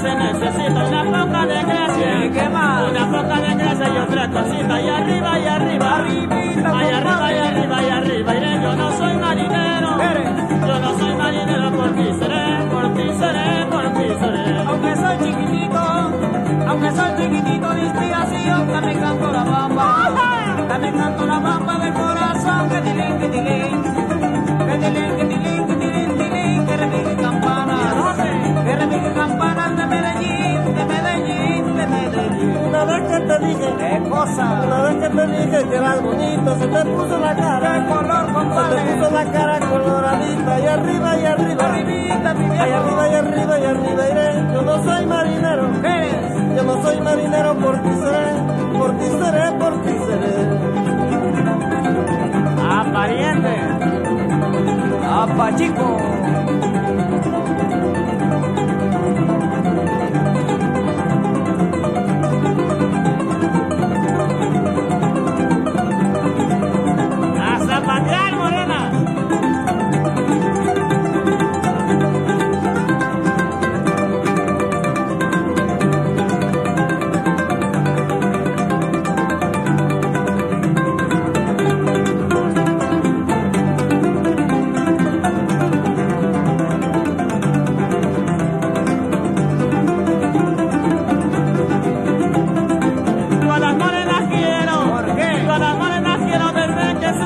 se necesita una poca de gracia. ¿Qué más? Una poca de gracia y otra cosita. Y arriba, y arriba. Arribita, arriba, y arriba, y arriba. Iré, yo no soy marinero. Yo no soy marinero por ti seré, por ti seré, por ti seré. Aunque soy chiquitito, aunque soy chiquitito, viste así, yo también canto la bamba. También canto Una vez que te dije que eras bonito, se te puso la ¡Qué cara. color, Se te compadre! puso la cara coloradita, y arriba, y arriba. Arribita, mi Ay, arriba, y viejo. arriba, y arriba iré. Yo no soy marinero. Yo no soy marinero, por ti seré, por ti seré, por ti seré. Ah, pariente.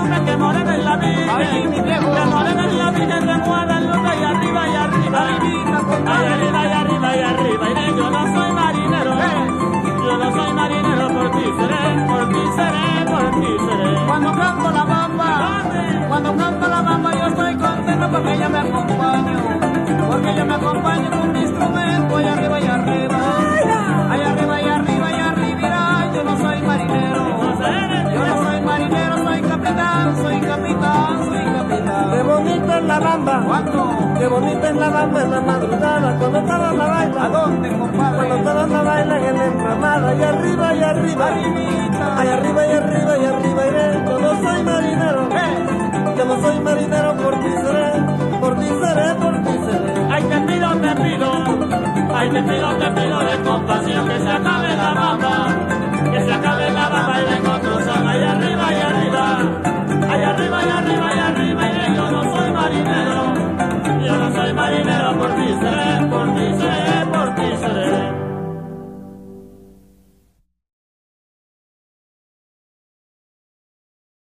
Que morena en la vida. Ay, mi viejo. Que morena en la vida de Guadalupe y arriba y arriba. Ay, compadre. arriba y arriba y arriba. Iré, yo no soy marinero. Yo no soy marinero, por ti seré, por ti seré, por ti seré. Cuando canto la bamba, cuando canto la bamba yo estoy contento porque ella me acompaña, porque ella me acompaña bonita es la bamba. ¿Cuánto? Qué bonita es la bamba en la madrugada, cuando todas la ¿A bailan. dónde, Cuando todas la bailan en la enramada, y arriba, y arriba. Arribita. Ay, arriba, y arriba, y arriba iré. Yo no soy marinero. Eh, Yo no soy marinero, por ti seré, por ti seré, por ti seré. Ay, te pido, te pido, ay, te pido, te pido de compasión que se acabe la bamba, Nazareth.